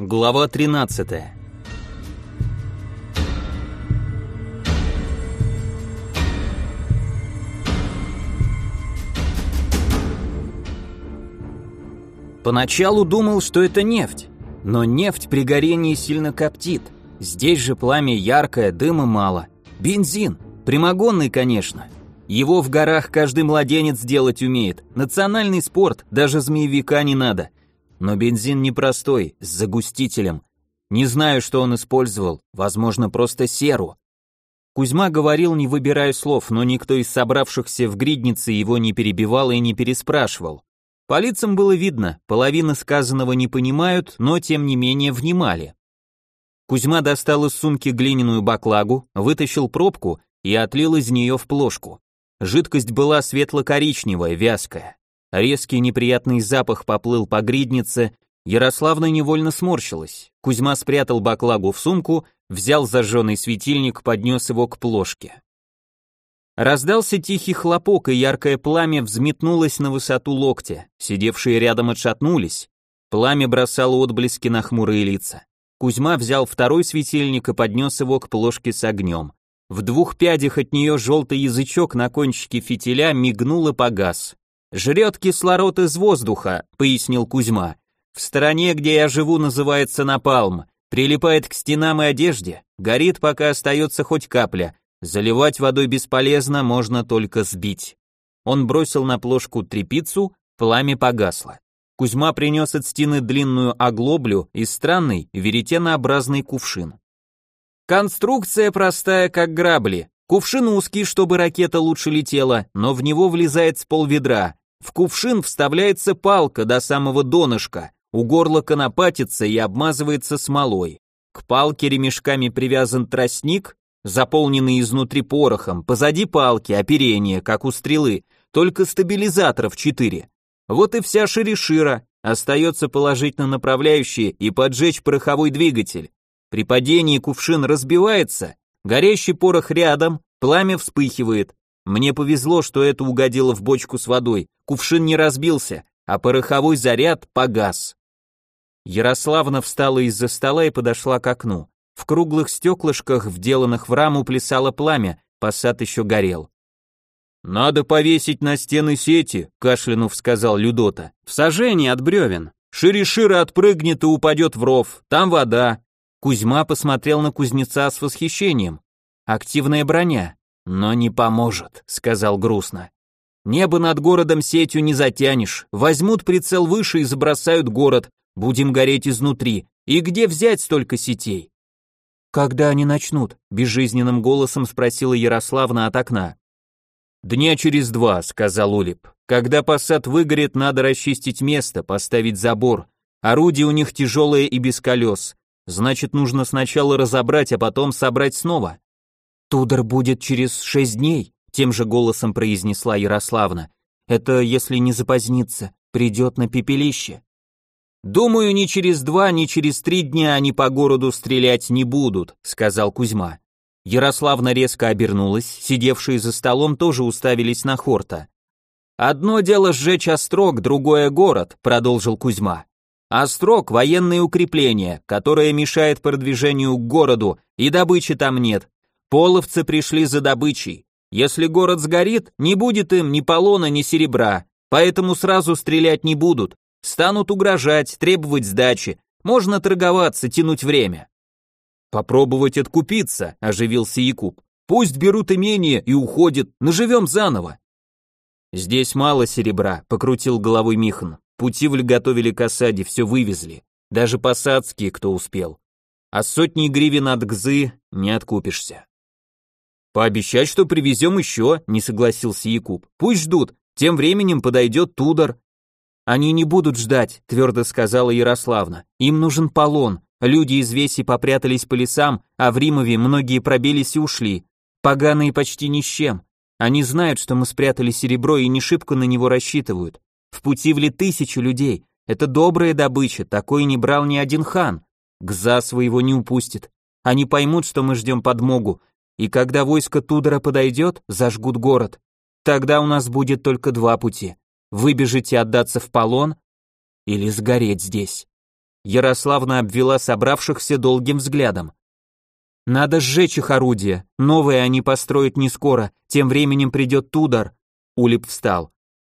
Глава 13. Поначалу думал, что это нефть, но нефть при горении сильно коптит. Здесь же пламя яркое, дыма мало. Бензин, прямогонный, конечно. Его в горах каждый младенец делать умеет. Национальный спорт, даже змеевика не надо. Но бензин непростой, с загустителем. Не знаю, что он использовал, возможно, просто серу. Кузьма говорил, не выбирая слов, но никто из собравшихся в гриднице его не перебивал и не переспрашивал. По лицам было видно, половина сказанного не понимают, но тем не менее внимали. Кузьма достал из сумки глиняную баклагу, вытащил пробку и отлил из нее в плошку. Жидкость была светло-коричневая, вязкая. Резкий неприятный запах поплыл по гриднице, Ярославна невольно сморщилась. Кузьма спрятал баклагу в сумку, взял зажженный светильник, поднес его к плошке. Раздался тихий хлопок, и яркое пламя взметнулось на высоту локтя. Сидевшие рядом отшатнулись. Пламя бросало отблески на хмурые лица. Кузьма взял второй светильник и поднес его к плошке с огнем. В двух пядях от нее желтый язычок на кончике фитиля мигнул и погас. «Жрет кислород из воздуха», — пояснил Кузьма. «В стороне, где я живу, называется напалм. Прилипает к стенам и одежде, горит, пока остается хоть капля. Заливать водой бесполезно, можно только сбить». Он бросил на плошку трепицу, пламя погасло. Кузьма принес от стены длинную оглоблю и странный веретенообразный кувшин. Конструкция простая, как грабли. Кувшин узкий, чтобы ракета лучше летела, но в него влезает с полведра. В кувшин вставляется палка до самого донышка, у горла конопатится и обмазывается смолой. К палке ремешками привязан тростник, заполненный изнутри порохом, позади палки оперение, как у стрелы, только стабилизаторов четыре. Вот и вся ширешира, остается положить на направляющие и поджечь пороховой двигатель. При падении кувшин разбивается, горящий порох рядом, пламя вспыхивает. Мне повезло, что это угодило в бочку с водой, кувшин не разбился, а пороховой заряд погас. Ярославна встала из-за стола и подошла к окну. В круглых стеклышках, вделанных в раму, плясало пламя, посад еще горел. «Надо повесить на стены сети», — кашлянув сказал Людота. «В сажении от бревен. Шире-шире отпрыгнет и упадет в ров. Там вода. Кузьма посмотрел на кузнеца с восхищением. Активная броня, но не поможет, сказал грустно. Небо над городом сетью не затянешь. Возьмут прицел выше и забросают город. Будем гореть изнутри. И где взять столько сетей? Когда они начнут? безжизненным голосом спросила Ярославна от окна. Дня через два, сказал Улип. Когда посад выгорит, надо расчистить место, поставить забор. Орудие у них тяжелое и без колес. Значит, нужно сначала разобрать, а потом собрать снова. Тудор будет через шесть дней, тем же голосом произнесла Ярославна. Это, если не запозднится, придет на пепелище. Думаю, ни через два, ни через три дня они по городу стрелять не будут, сказал Кузьма. Ярославна резко обернулась, сидевшие за столом тоже уставились на Хорта. «Одно дело сжечь острог, другое город», — продолжил Кузьма. Острог – военные укрепления, которое мешает продвижению к городу, и добычи там нет. Половцы пришли за добычей. Если город сгорит, не будет им ни полона, ни серебра, поэтому сразу стрелять не будут. Станут угрожать, требовать сдачи. Можно торговаться, тянуть время. Попробовать откупиться, оживился Якуб. Пусть берут имение и уходят, наживем заново. Здесь мало серебра, покрутил головой Михан. Путивль готовили к осаде, все вывезли. Даже посадские, кто успел. А сотни гривен от гзы не откупишься. Пообещать, что привезем еще, не согласился Якуб. Пусть ждут, тем временем подойдет Тудор. Они не будут ждать, твердо сказала Ярославна. Им нужен полон. Люди из Веси попрятались по лесам, а в Римове многие пробились и ушли. Поганые почти ни с чем. Они знают, что мы спрятали серебро и не шибко на него рассчитывают. В пути вли тысячу людей. Это добрая добыча, такой не брал ни один хан. Гза своего не упустит. Они поймут, что мы ждем подмогу, и когда войско Тудора подойдет, зажгут город. Тогда у нас будет только два пути. Выбежать и отдаться в полон, или сгореть здесь. Ярославна обвела собравшихся долгим взглядом. Надо сжечь их орудия, новые они построят не скоро, тем временем придет Тудор. Улип встал.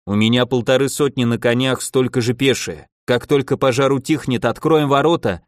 У меня полторы сотни на конях, столько же пешие. Как только пожар утихнет, откроем ворота.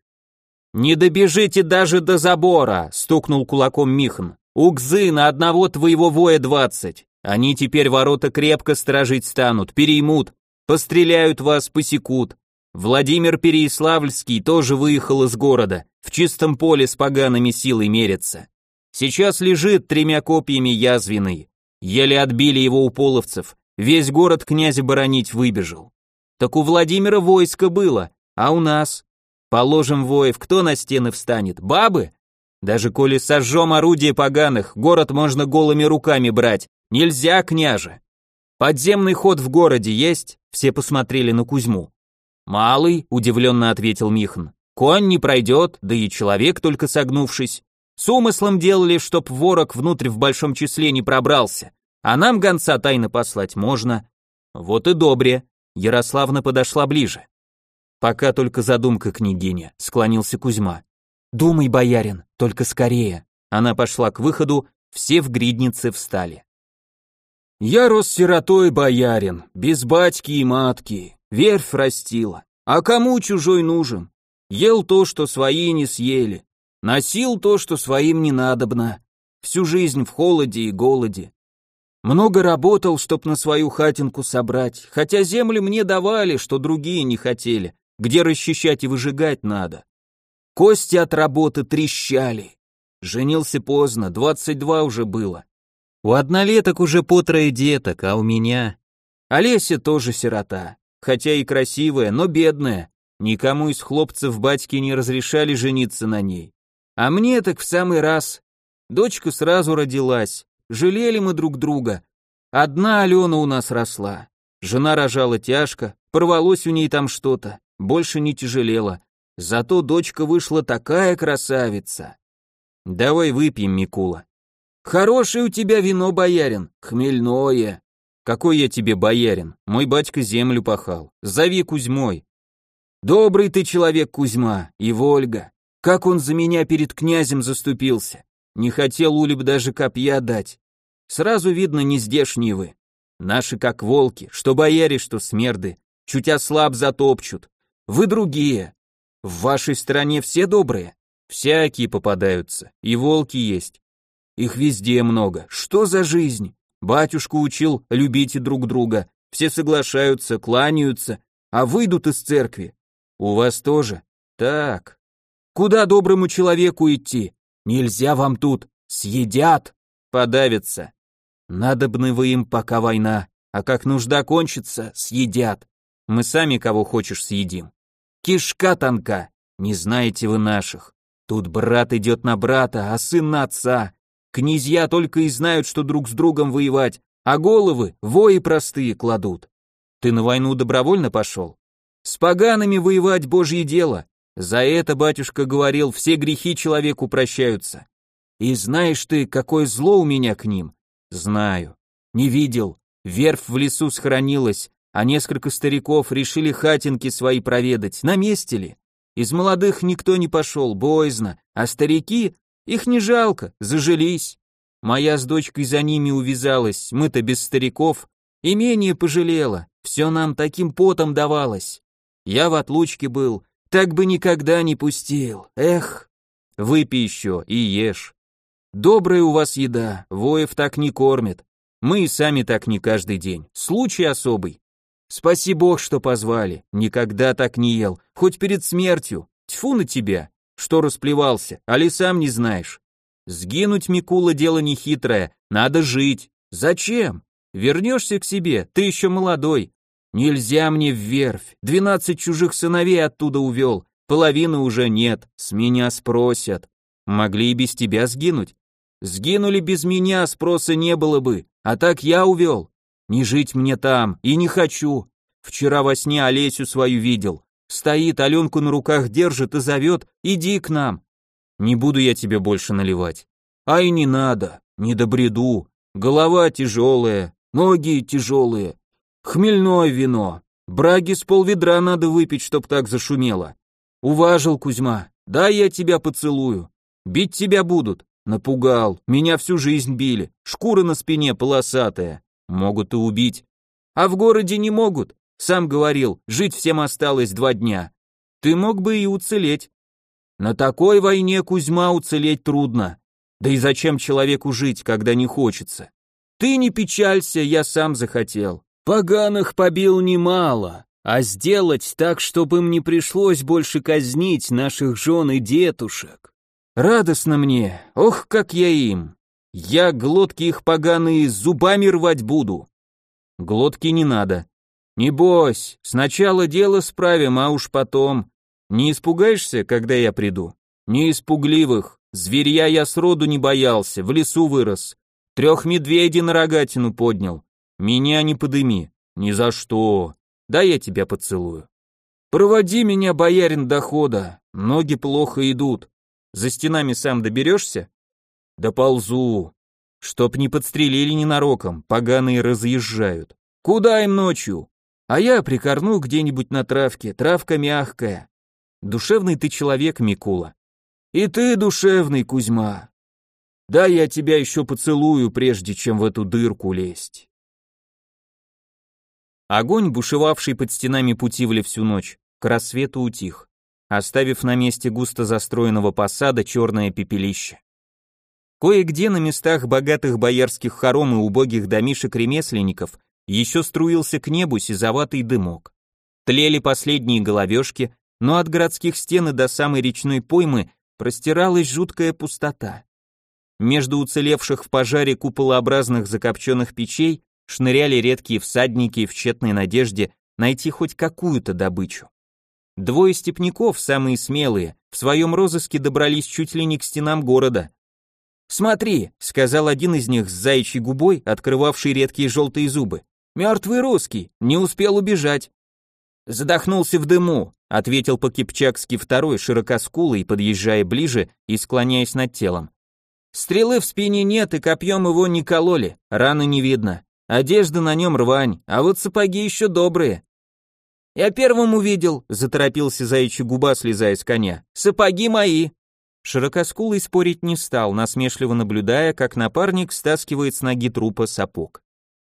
Не добежите даже до забора, стукнул кулаком Михан. Угзы на одного твоего воя двадцать. Они теперь ворота крепко сторожить станут, переймут, постреляют вас, посекут. Владимир Переяславльский тоже выехал из города, в чистом поле с погаными силой мерится. Сейчас лежит тремя копьями язвенный. Еле отбили его у половцев, весь город князя боронить выбежал. Так у Владимира войско было, а у нас? Положим воев, кто на стены встанет, бабы? Даже коли сожжем орудие поганых, город можно голыми руками брать, нельзя, княже. Подземный ход в городе есть? Все посмотрели на Кузьму. «Малый», — удивленно ответил Михан. «Конь не пройдет, да и человек только согнувшись. С умыслом делали, чтоб ворог внутрь в большом числе не пробрался, а нам гонца тайно послать можно. Вот и добре». Ярославна подошла ближе. «Пока только задумка, княгиня», — склонился Кузьма. «Думай, боярин, только скорее». Она пошла к выходу, все в гриднице встали. «Я рос сиротой, боярин, без батьки и матки, Верфь растила. А кому чужой нужен? Ел то, что свои не съели. Носил то, что своим не надобно. Всю жизнь в холоде и голоде. Много работал, чтоб на свою хатинку собрать, хотя земли мне давали, что другие не хотели, где расчищать и выжигать надо. Кости от работы трещали. Женился поздно, двадцать два уже было. У однолеток уже по трое деток, а у меня... Олеся тоже сирота хотя и красивая, но бедная. Никому из хлопцев батьки не разрешали жениться на ней. А мне так в самый раз. Дочка сразу родилась, жалели мы друг друга. Одна Алена у нас росла. Жена рожала тяжко, порвалось у ней там что-то, больше не тяжелело. Зато дочка вышла такая красавица. Давай выпьем, Микула. Хорошее у тебя вино, боярин, хмельное. Какой я тебе боярин? Мой батька землю пахал. Зови Кузьмой. Добрый ты человек, Кузьма, и Вольга. Как он за меня перед князем заступился. Не хотел Улиб даже копья дать. Сразу видно, не здешние вы. Наши как волки, что бояре, что смерды. Чуть ослаб затопчут. Вы другие. В вашей стране все добрые. Всякие попадаются, и волки есть. Их везде много. Что за жизнь? Батюшку учил любите друг друга, все соглашаются, кланяются, а выйдут из церкви. У вас тоже? Так. Куда доброму человеку идти? Нельзя вам тут. Съедят. Подавятся. Надобны вы им, пока война. А как нужда кончится, съедят. Мы сами кого хочешь съедим. Кишка тонка. Не знаете вы наших. Тут брат идет на брата, а сын на отца. Князья только и знают, что друг с другом воевать, а головы вои простые кладут. Ты на войну добровольно пошел? С погаными воевать божье дело. За это, батюшка говорил, все грехи человеку прощаются. И знаешь ты, какое зло у меня к ним? Знаю. Не видел. Верфь в лесу схоронилась, а несколько стариков решили хатинки свои проведать. На месте ли? Из молодых никто не пошел, боязно, а старики их не жалко, зажились. Моя с дочкой за ними увязалась, мы-то без стариков. Имение пожалела, все нам таким потом давалось. Я в отлучке был, так бы никогда не пустил. Эх, выпей еще и ешь. Добрая у вас еда, воев так не кормят. Мы и сами так не каждый день. Случай особый. Спаси бог, что позвали. Никогда так не ел, хоть перед смертью. Тьфу на тебя. Что расплевался, али сам не знаешь? Сгинуть, Микула, дело нехитрое, надо жить. Зачем? Вернешься к себе, ты еще молодой. Нельзя мне в верфь, двенадцать чужих сыновей оттуда увел, половины уже нет, с меня спросят. Могли и без тебя сгинуть. Сгинули без меня, спроса не было бы, а так я увел. Не жить мне там, и не хочу. Вчера во сне Олесю свою видел, Стоит, Аленку на руках держит и зовет, иди к нам. Не буду я тебе больше наливать. Ай, не надо, не добреду. Голова тяжелая, ноги тяжелые. Хмельное вино. Браги с полведра надо выпить, чтоб так зашумело. Уважил Кузьма. Да я тебя поцелую. Бить тебя будут. Напугал. Меня всю жизнь били. Шкура на спине полосатая. Могут и убить. А в городе не могут. Сам говорил, жить всем осталось два дня. Ты мог бы и уцелеть. На такой войне, Кузьма, уцелеть трудно. Да и зачем человеку жить, когда не хочется? Ты не печалься, я сам захотел. Поганых побил немало, а сделать так, чтобы им не пришлось больше казнить наших жен и детушек. Радостно мне, ох, как я им. Я глотки их поганые зубами рвать буду. Глотки не надо. Не бойся, сначала дело справим, а уж потом. Не испугаешься, когда я приду? Не испугливых. Зверья я сроду не боялся, в лесу вырос. Трех медведей на рогатину поднял. Меня не подыми. Ни за что. Да я тебя поцелую. Проводи меня, боярин, дохода. Ноги плохо идут. За стенами сам доберешься? Да ползу. Чтоб не подстрелили ненароком, поганые разъезжают. Куда им ночью? А я прикорну где-нибудь на травке, травка мягкая. Душевный ты человек, Микула. И ты душевный, Кузьма. Да я тебя еще поцелую, прежде чем в эту дырку лезть. Огонь, бушевавший под стенами Путивля всю ночь, к рассвету утих, оставив на месте густо застроенного посада черное пепелище. Кое-где на местах богатых боярских хором и убогих домишек ремесленников еще струился к небу сизоватый дымок. Тлели последние головешки, но от городских стен и до самой речной поймы простиралась жуткая пустота. Между уцелевших в пожаре куполообразных закопченных печей шныряли редкие всадники в тщетной надежде найти хоть какую-то добычу. Двое степняков, самые смелые, в своем розыске добрались чуть ли не к стенам города. «Смотри», — сказал один из них с заячьей губой, открывавший редкие желтые зубы. «Мертвый русский, не успел убежать». «Задохнулся в дыму», — ответил по-кипчакски второй, широкоскулый, подъезжая ближе и склоняясь над телом. «Стрелы в спине нет, и копьем его не кололи, раны не видно. Одежда на нем рвань, а вот сапоги еще добрые. Я первым увидел, заторопился заячий губа, слезая с коня. Сапоги мои. Широкоскулый спорить не стал, насмешливо наблюдая, как напарник стаскивает с ноги трупа сапог.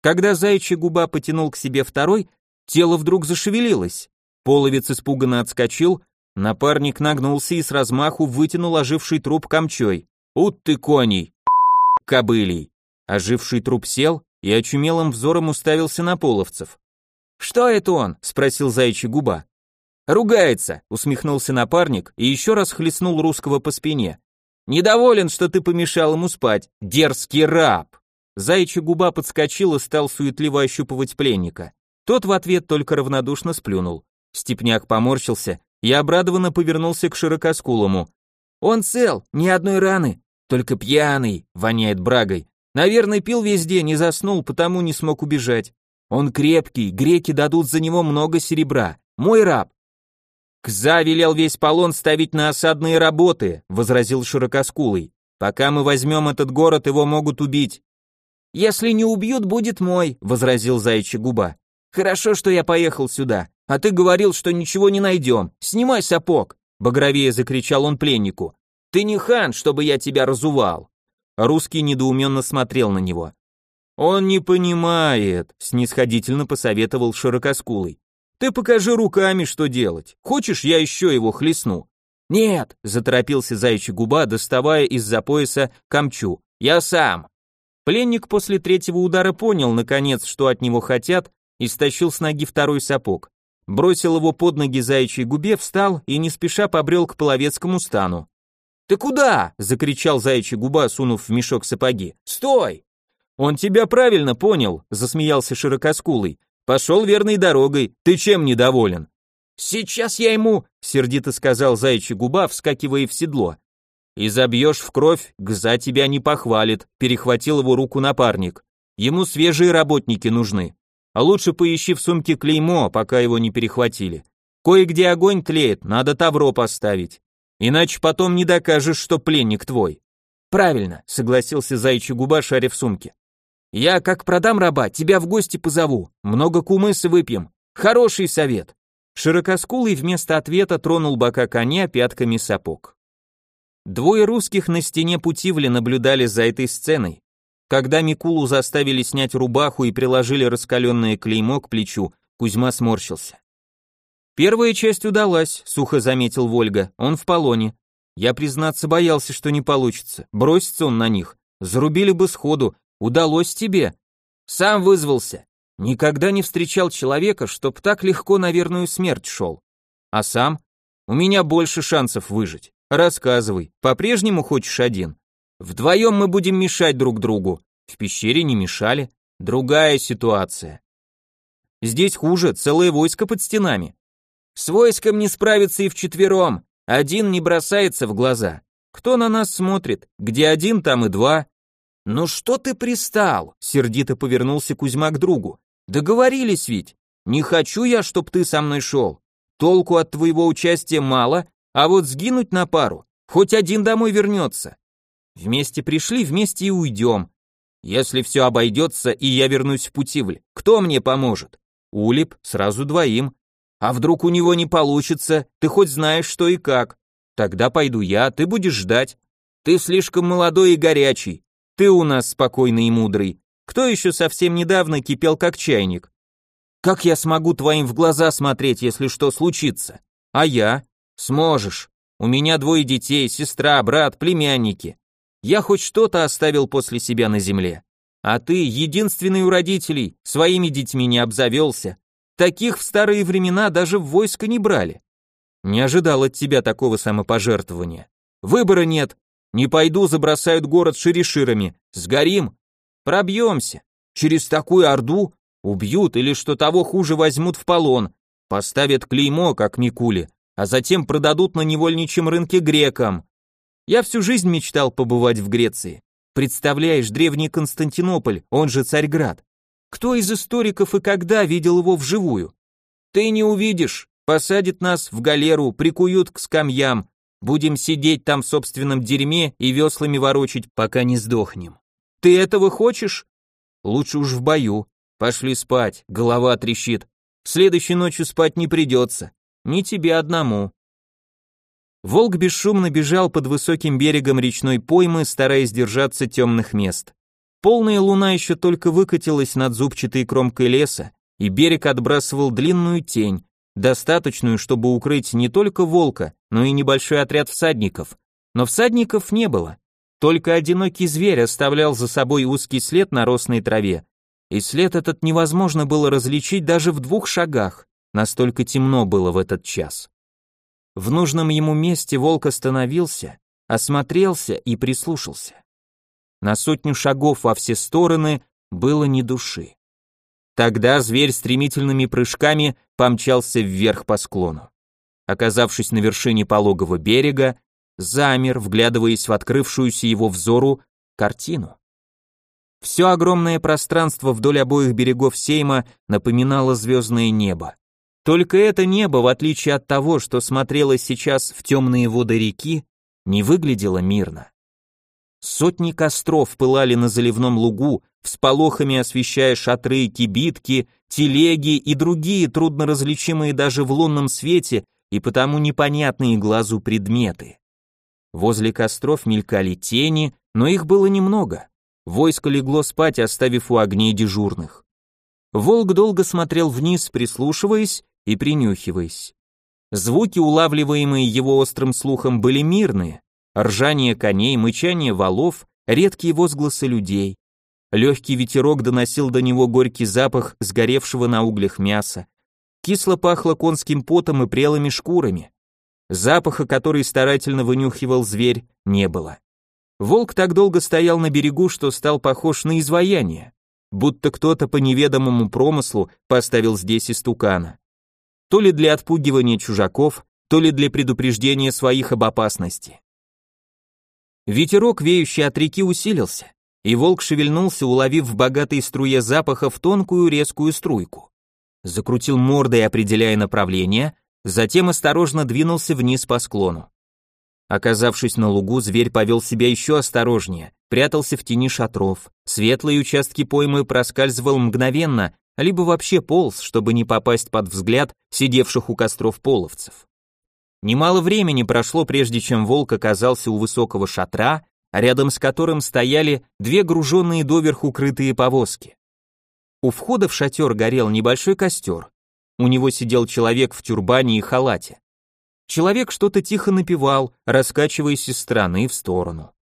Когда заячий губа потянул к себе второй, тело вдруг зашевелилось. Половец испуганно отскочил, напарник нагнулся и с размаху вытянул оживший труп камчой. «Ут ты коней! кобылей!» Оживший труп сел, и очумелым взором уставился на половцев. «Что это он?» — спросил заячий губа. «Ругается», — усмехнулся напарник и еще раз хлестнул русского по спине. «Недоволен, что ты помешал ему спать, дерзкий раб!» Заячья губа подскочил и стал суетливо ощупывать пленника. Тот в ответ только равнодушно сплюнул. Степняк поморщился и обрадованно повернулся к широкоскулому. «Он цел, ни одной раны, только пьяный, воняет брагой. Наверное, пил весь день и заснул, потому не смог убежать. Он крепкий, греки дадут за него много серебра. Мой раб. Кза велел весь полон ставить на осадные работы, возразил широкоскулый. Пока мы возьмем этот город, его могут убить. Если не убьют, будет мой, возразил заячья губа. Хорошо, что я поехал сюда. А ты говорил, что ничего не найдем. Снимай сапог, багровее закричал он пленнику. Ты не хан, чтобы я тебя разувал. Русский недоуменно смотрел на него. «Он не понимает», — снисходительно посоветовал Широкоскулый. «Ты покажи руками, что делать. Хочешь, я еще его хлестну?» «Нет», — заторопился заячий губа, доставая из-за пояса камчу. «Я сам». Пленник после третьего удара понял, наконец, что от него хотят, и стащил с ноги второй сапог. Бросил его под ноги заячьей губе, встал и не спеша побрел к половецкому стану. «Ты куда?» — закричал заячий губа, сунув в мешок сапоги. «Стой!» «Он тебя правильно понял», — засмеялся широкоскулый. «Пошел верной дорогой, ты чем недоволен?» «Сейчас я ему», — сердито сказал заячий губа, вскакивая в седло. «И забьешь в кровь, Гза тебя не похвалит», — перехватил его руку напарник. «Ему свежие работники нужны. А лучше поищи в сумке клеймо, пока его не перехватили. Кое-где огонь тлеет, надо тавро поставить. Иначе потом не докажешь, что пленник твой. Правильно, согласился заячий губа, шаря в сумке. Я, как продам раба, тебя в гости позову. Много кумыса выпьем. Хороший совет. Широкоскулый вместо ответа тронул бока коня пятками сапог. Двое русских на стене Путивли наблюдали за этой сценой. Когда Микулу заставили снять рубаху и приложили раскаленное клеймо к плечу, Кузьма сморщился. «Первая часть удалась», — сухо заметил Вольга, — «он в полоне. Я, признаться, боялся, что не получится. Бросится он на них. Зарубили бы сходу. Удалось тебе. Сам вызвался. Никогда не встречал человека, чтоб так легко на верную смерть шел. А сам? У меня больше шансов выжить. Рассказывай, по-прежнему хочешь один? Вдвоем мы будем мешать друг другу. В пещере не мешали. Другая ситуация. Здесь хуже, целое войско под стенами. С войском не справиться и вчетвером. Один не бросается в глаза. Кто на нас смотрит? Где один, там и два. Ну что ты пристал? Сердито повернулся Кузьма к другу. Договорились ведь. Не хочу я, чтоб ты со мной шел. Толку от твоего участия мало, а вот сгинуть на пару, хоть один домой вернется. Вместе пришли, вместе и уйдем. Если все обойдется, и я вернусь в Путивль, кто мне поможет? Улип, сразу двоим. А вдруг у него не получится, ты хоть знаешь, что и как. Тогда пойду я, ты будешь ждать. Ты слишком молодой и горячий. Ты у нас спокойный и мудрый. Кто еще совсем недавно кипел как чайник? Как я смогу твоим в глаза смотреть, если что случится? А я? Сможешь. У меня двое детей, сестра, брат, племянники. Я хоть что-то оставил после себя на земле. А ты, единственный у родителей, своими детьми не обзавелся. Таких в старые времена даже в войско не брали. Не ожидал от тебя такого самопожертвования. Выбора нет. Не пойду, забросают город шериширами. Сгорим, Пробьемся. Через такую орду убьют или, что того хуже, возьмут в полон, поставят клеймо, как Микуле, а затем продадут на невольничьем рынке грекам. Я всю жизнь мечтал побывать в Греции. Представляешь, древний Константинополь, он же Царьград. Кто из историков и когда видел его вживую? Ты не увидишь. Посадят нас в галеру, прикуют к скамьям. Будем сидеть там в собственном дерьме и веслами ворочить, пока не сдохнем. Ты этого хочешь? Лучше уж в бою. Пошли спать, голова трещит. Следующей ночью спать не придется. Не тебе одному. Волк бесшумно бежал под высоким берегом речной поймы, стараясь держаться темных мест. Полная луна еще только выкатилась над зубчатой кромкой леса, и берег отбрасывал длинную тень, достаточную, чтобы укрыть не только волка, но и небольшой отряд всадников. Но всадников не было. Только одинокий зверь оставлял за собой узкий след на росной траве, и след этот невозможно было различить даже в двух шагах, настолько темно было в этот час. В нужном ему месте волк остановился, осмотрелся и прислушался. На сотню шагов во все стороны было ни души. Тогда зверь стремительными прыжками помчался вверх по склону. Оказавшись на вершине пологого берега, замер, вглядываясь в открывшуюся его взору картину. Все огромное пространство вдоль обоих берегов Сейма напоминало звездное небо. Только это небо, в отличие от того, что смотрело сейчас в темные воды реки, не выглядело мирно. Сотни костров пылали на заливном лугу, всполохами освещая шатры, кибитки, телеги и другие трудноразличимые даже в лунном свете и потому непонятные глазу предметы. Возле костров мелькали тени, но их было немного. Войско легло спать, оставив у огней дежурных. Волк долго смотрел вниз, прислушиваясь и принюхиваясь. Звуки, улавливаемые его острым слухом, были мирные. Ржание коней, мычание валов, редкие возгласы людей. Легкий ветерок доносил до него горький запах сгоревшего на углях мяса. Кисло пахло конским потом и прелыми шкурами. Запаха, который старательно вынюхивал зверь, не было. Волк так долго стоял на берегу, что стал похож на изваяние, будто кто-то по неведомому промыслу поставил здесь истукана. То ли для отпугивания чужаков, то ли для предупреждения своих об опасности. Ветерок, веющий от реки, усилился, и волк шевельнулся, уловив в богатой струе запахов тонкую резкую струйку. Закрутил мордой, определяя направление, затем осторожно двинулся вниз по склону. Оказавшись на лугу, зверь повел себя еще осторожнее, прятался в тени шатров, светлые участки поймы проскальзывал мгновенно, либо вообще полз, чтобы не попасть под взгляд сидевших у костров половцев. Немало времени прошло, прежде чем волк оказался у высокого шатра, рядом с которым стояли две груженные доверху крытые повозки. У входа в шатер горел небольшой костер. У него сидел человек в тюрбане и халате. Человек что-то тихо напевал, раскачиваясь из стороны в сторону.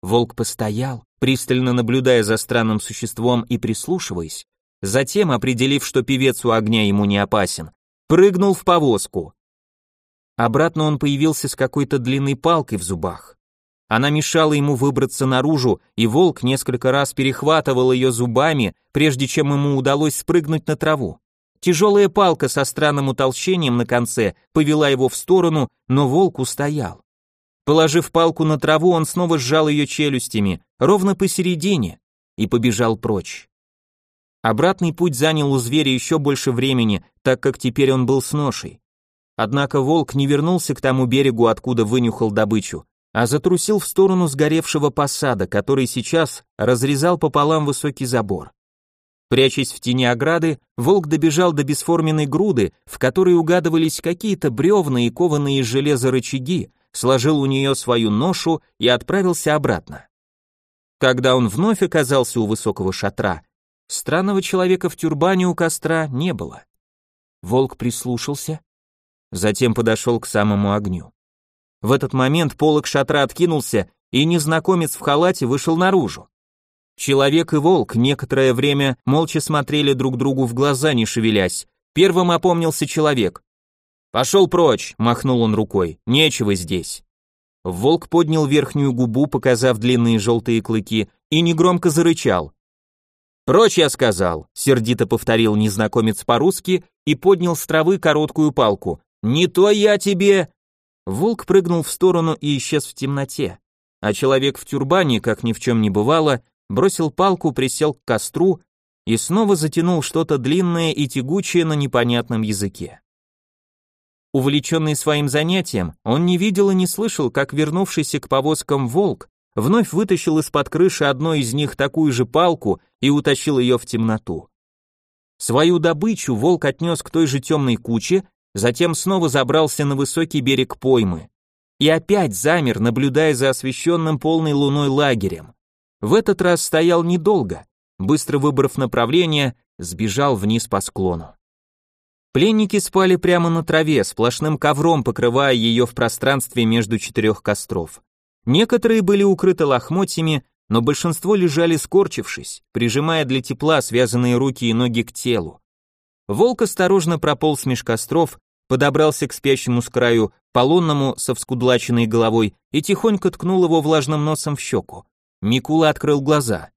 Волк постоял, пристально наблюдая за странным существом и прислушиваясь, затем, определив, что певец у огня ему не опасен, прыгнул в повозку. Обратно он появился с какой-то длинной палкой в зубах. Она мешала ему выбраться наружу, и волк несколько раз перехватывал ее зубами, прежде чем ему удалось спрыгнуть на траву. Тяжелая палка со странным утолщением на конце повела его в сторону, но волк устоял. Положив палку на траву, он снова сжал ее челюстями, ровно посередине, и побежал прочь. Обратный путь занял у зверя еще больше времени, так как теперь он был с ношей. Однако волк не вернулся к тому берегу, откуда вынюхал добычу, а затрусил в сторону сгоревшего посада, который сейчас разрезал пополам высокий забор. Прячась в тени ограды, волк добежал до бесформенной груды, в которой угадывались какие-то бревна и кованые из железа рычаги, сложил у нее свою ношу и отправился обратно. Когда он вновь оказался у высокого шатра, странного человека в тюрбане у костра не было. Волк прислушался, затем подошел к самому огню. В этот момент полог шатра откинулся, и незнакомец в халате вышел наружу. Человек и волк некоторое время молча смотрели друг другу в глаза, не шевелясь. Первым опомнился человек. «Пошел прочь», — махнул он рукой, — «нечего здесь». Волк поднял верхнюю губу, показав длинные желтые клыки, и негромко зарычал. «Прочь, я сказал», — сердито повторил незнакомец по-русски и поднял с травы короткую палку. «Не то я тебе...» Волк прыгнул в сторону и исчез в темноте, а человек в тюрбане, как ни в чем не бывало, бросил палку, присел к костру и снова затянул что-то длинное и тягучее на непонятном языке. Увлеченный своим занятием, он не видел и не слышал, как вернувшийся к повозкам волк вновь вытащил из-под крыши одной из них такую же палку и утащил ее в темноту. Свою добычу волк отнес к той же темной куче, затем снова забрался на высокий берег поймы. И опять замер, наблюдая за освещенным полной луной лагерем. В этот раз стоял недолго, быстро выбрав направление, сбежал вниз по склону. Пленники спали прямо на траве, сплошным ковром покрывая ее в пространстве между четырех костров. Некоторые были укрыты лохмотьями, но большинство лежали скорчившись, прижимая для тепла связанные руки и ноги к телу. Волк осторожно прополз меж костров, подобрался к спящему с краю полонному со вскудлаченной головой и тихонько ткнул его влажным носом в щеку. Микула открыл глаза.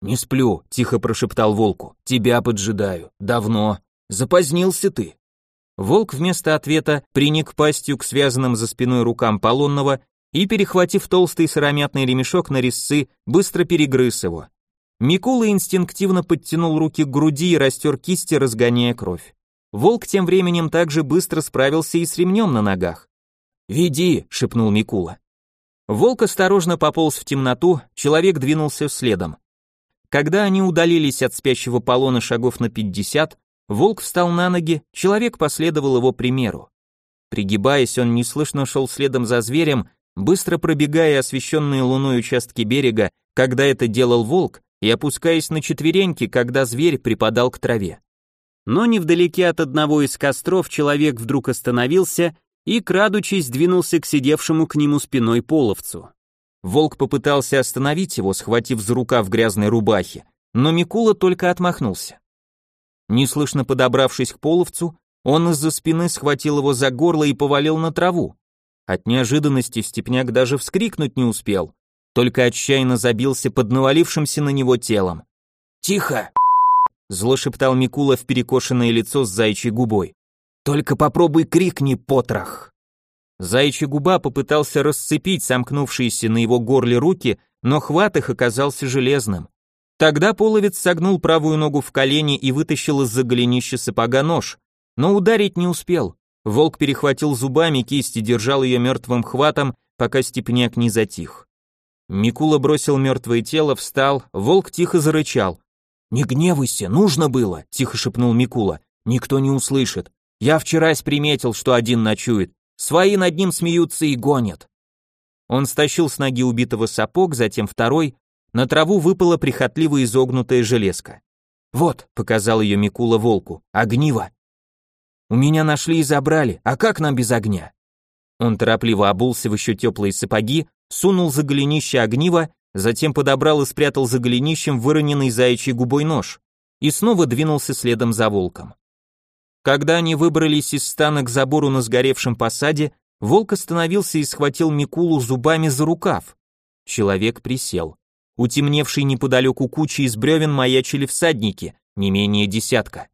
«Не сплю», — тихо прошептал волку. «Тебя поджидаю. Давно. Запозднился ты. Волк вместо ответа приник пастью к связанным за спиной рукам Полонного и, перехватив толстый сыромятный ремешок на резцы, быстро перегрыз его. Микула инстинктивно подтянул руки к груди и растер кисти, разгоняя кровь. Волк тем временем также быстро справился и с ремнем на ногах. «Веди», — шепнул Микула. Волк осторожно пополз в темноту, человек двинулся следом. Когда они удалились от спящего полона шагов на пятьдесят, Волк встал на ноги, человек последовал его примеру. Пригибаясь, он неслышно шел следом за зверем, быстро пробегая освещенные луной участки берега, когда это делал волк, и опускаясь на четвереньки, когда зверь припадал к траве. Но невдалеке от одного из костров человек вдруг остановился и, крадучись, двинулся к сидевшему к нему спиной половцу. Волк попытался остановить его, схватив за рука в грязной рубахе, но Микула только отмахнулся. Неслышно подобравшись к половцу, он из-за спины схватил его за горло и повалил на траву. От неожиданности степняк даже вскрикнуть не успел, только отчаянно забился под навалившимся на него телом. «Тихо!» — зло шептал Микула в перекошенное лицо с заячьей губой. «Только попробуй крикни, потрох!» Заячья губа попытался расцепить сомкнувшиеся на его горле руки, но хват их оказался железным. Тогда половец согнул правую ногу в колени и вытащил из-за голенища сапога нож, но ударить не успел. Волк перехватил зубами кисть и держал ее мертвым хватом, пока степняк не затих. Микула бросил мертвое тело, встал, волк тихо зарычал. «Не гневайся, нужно было», — тихо шепнул Микула. «Никто не услышит. Я вчерась приметил, что один ночует. Свои над ним смеются и гонят». Он стащил с ноги убитого сапог, затем второй. На траву выпала прихотливо изогнутая железка. «Вот», — показал ее Микула волку, — «огниво». «У меня нашли и забрали, а как нам без огня?» Он торопливо обулся в еще теплые сапоги, сунул за голенище огниво, затем подобрал и спрятал за голенищем выроненный заячий губой нож и снова двинулся следом за волком. Когда они выбрались из стана к забору на сгоревшем посаде, волк остановился и схватил Микулу зубами за рукав. Человек присел. У темневшей неподалеку кучи из бревен маячили всадники, не менее десятка.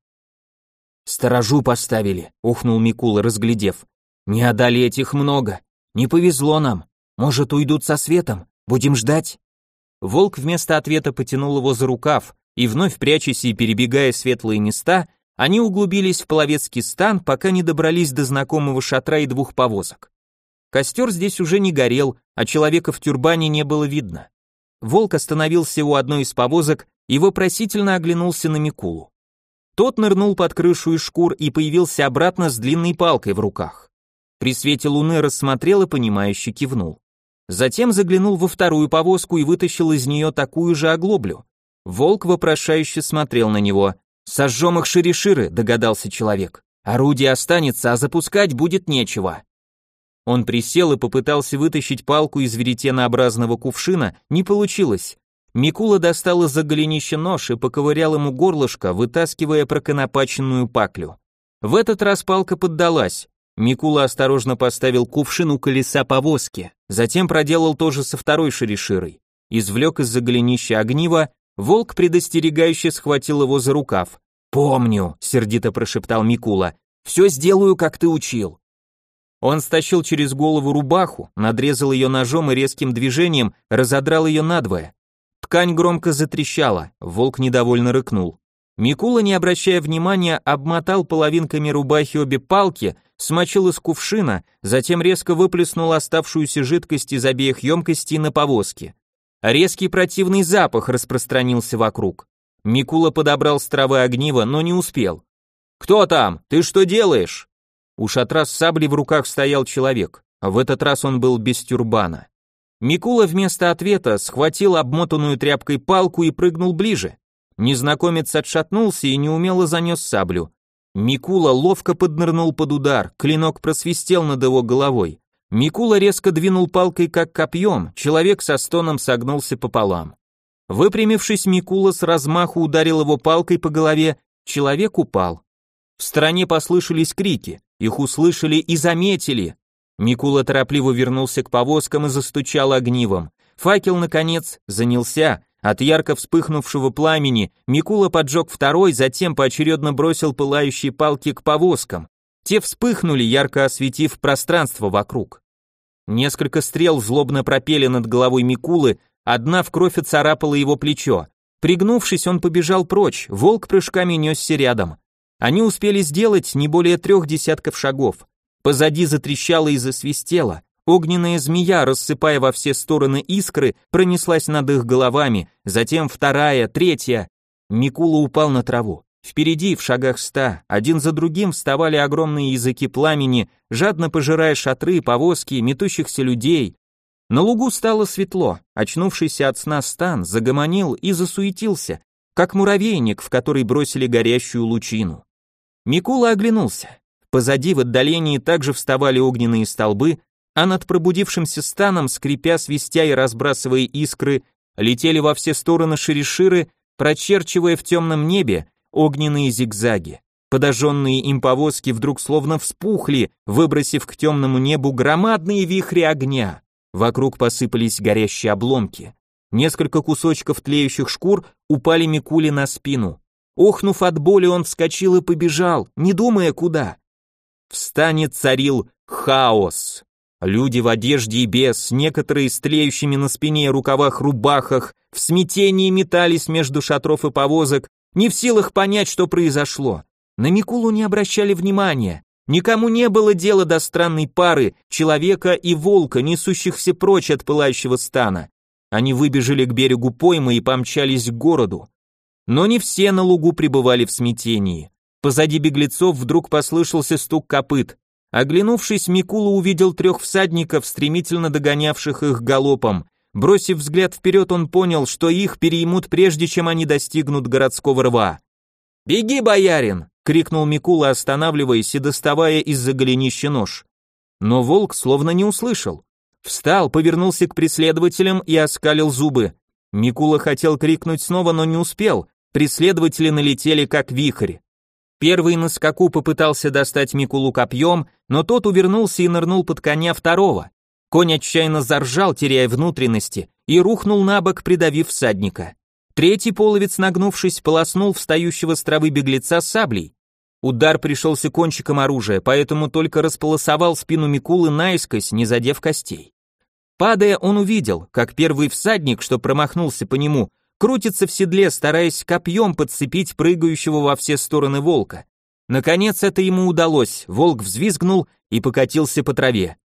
«Сторожу поставили», — ухнул Микула, разглядев. «Не одолеть их много. Не повезло нам. Может, уйдут со светом? Будем ждать?» Волк вместо ответа потянул его за рукав, и вновь прячась и перебегая светлые места, они углубились в половецкий стан, пока не добрались до знакомого шатра и двух повозок. Костер здесь уже не горел, а человека в тюрбане не было видно. Волк остановился у одной из повозок и вопросительно оглянулся на Микулу. Тот нырнул под крышу из шкур и появился обратно с длинной палкой в руках. При свете луны рассмотрел и понимающе кивнул. Затем заглянул во вторую повозку и вытащил из нее такую же оглоблю. Волк вопрошающе смотрел на него. «Сожжем их шире-ширы», догадался человек. «Орудие останется, а запускать будет нечего». Он присел и попытался вытащить палку из веретенообразного кувшина, не получилось. Микула достал из-за голенища нож и поковырял ему горлышко, вытаскивая проконопаченную паклю. В этот раз палка поддалась. Микула осторожно поставил кувшин у колеса повозки, затем проделал то же со второй шериширой. Извлек из-за голенища огнива, волк предостерегающе схватил его за рукав. «Помню», — сердито прошептал Микула, — «все сделаю, как ты учил». Он стащил через голову рубаху, надрезал ее ножом и резким движением разодрал ее надвое. Ткань громко затрещала, волк недовольно рыкнул. Микула, не обращая внимания, обмотал половинками рубахи обе палки, смочил из кувшина, затем резко выплеснул оставшуюся жидкость из обеих емкостей на повозке. Резкий противный запах распространился вокруг. Микула подобрал с травы огниво, но не успел. «Кто там? Ты что делаешь?» У шатра с саблей в руках стоял человек. В этот раз он был без тюрбана. Микула вместо ответа схватил обмотанную тряпкой палку и прыгнул ближе. Незнакомец отшатнулся и неумело занес саблю. Микула ловко поднырнул под удар, клинок просвистел над его головой. Микула резко двинул палкой как копьем, человек со стоном согнулся пополам. Выпрямившись, Микула с размаху ударил его палкой по голове, человек упал. В стороне послышались крики, их услышали и заметили. Микула торопливо вернулся к повозкам и застучал огнивом. Факел, наконец, занялся, от ярко вспыхнувшего пламени Микула поджег второй, затем поочередно бросил пылающие палки к повозкам. Те вспыхнули, ярко осветив пространство вокруг. Несколько стрел злобно пропели над головой Микулы, одна в кровь оцарапала его плечо. Пригнувшись, он побежал прочь, волк прыжками несся рядом. Они успели сделать не более трех десятков шагов. Позади затрещало и засвистело. Огненная змея, рассыпая во все стороны искры, пронеслась над их головами, затем вторая, третья. Микула упал на траву. Впереди, в шагах ста, один за другим вставали огромные языки пламени, жадно пожирая шатры, повозки, метущихся людей. На лугу стало светло, очнувшийся от сна стан загомонил и засуетился, как муравейник, в который бросили горящую лучину. Микула оглянулся. Позади в отдалении также вставали огненные столбы, а над пробудившимся станом, скрипя, свистя и разбрасывая искры, летели во все стороны шериширы, прочерчивая в темном небе огненные зигзаги. Подожженные им повозки вдруг словно вспухли, выбросив к темному небу громадные вихри огня. Вокруг посыпались горящие обломки. Несколько кусочков тлеющих шкур упали Микуле на спину. Охнув от боли, он вскочил и побежал, не думая куда. В стане царил хаос. Люди в одежде и без, некоторые с тлеющими на спине рукавах рубахах, в смятении метались между шатров и повозок, не в силах понять, что произошло. На Микулу не обращали внимания. Никому не было дела до странной пары, человека и волка, несущихся прочь от пылающего стана. Они выбежали к берегу поймы и помчались к городу. Но не все на лугу пребывали в смятении. Позади беглецов вдруг послышался стук копыт. Оглянувшись, Микула увидел трех всадников, стремительно догонявших их галопом. Бросив взгляд вперед, он понял, что их переймут прежде, чем они достигнут городского рва. «Беги, боярин!» — крикнул Микула, останавливаясь и доставая из-за голенища нож. Но волк словно не услышал. Встал, повернулся к преследователям и оскалил зубы. Микула хотел крикнуть снова, но не успел. Преследователи налетели как вихрь. Первый на скаку попытался достать Микулу копьем, но тот увернулся и нырнул под коня второго. Конь отчаянно заржал, теряя внутренности, и рухнул на бок, придавив всадника. Третий половец, нагнувшись, полоснул встающего с травы беглеца саблей. Удар пришелся кончиком оружия, поэтому только располосовал спину Микулы наискось, не задев костей. Падая, он увидел, как первый всадник, что промахнулся по нему, крутится в седле, стараясь копьем подцепить прыгающего во все стороны волка. Наконец это ему удалось, волк взвизгнул и покатился по траве.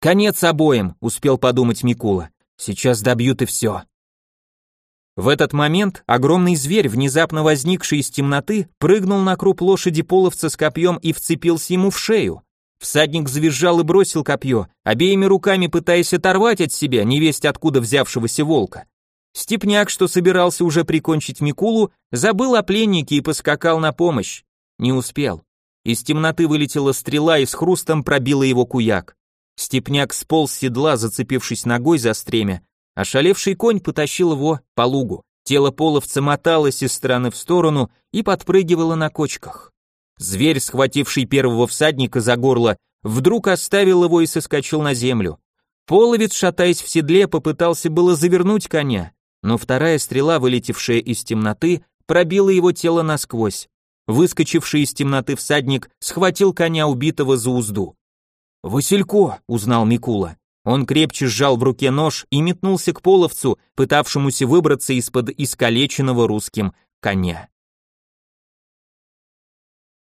«Конец обоим», — успел подумать Микула. «Сейчас добьют и все». В этот момент огромный зверь, внезапно возникший из темноты, прыгнул на круп лошади половца с копьем и вцепился ему в шею. Всадник завизжал и бросил копье, обеими руками пытаясь оторвать от себя невесть откуда взявшегося волка. Степняк, что собирался уже прикончить Микулу, забыл о пленнике и поскакал на помощь. Не успел. Из темноты вылетела стрела и с хрустом пробила его куяк. Степняк сполз с седла, зацепившись ногой за стремя, Ошалевший конь потащил его по лугу. Тело половца моталось из стороны в сторону и подпрыгивало на кочках. Зверь, схвативший первого всадника за горло, вдруг оставил его и соскочил на землю. Половец, шатаясь в седле, попытался было завернуть коня, но вторая стрела, вылетевшая из темноты, пробила его тело насквозь. Выскочивший из темноты всадник схватил коня убитого за узду. «Василько!» — узнал Микула. Он крепче сжал в руке нож и метнулся к половцу, пытавшемуся выбраться из-под искалеченного русским коня.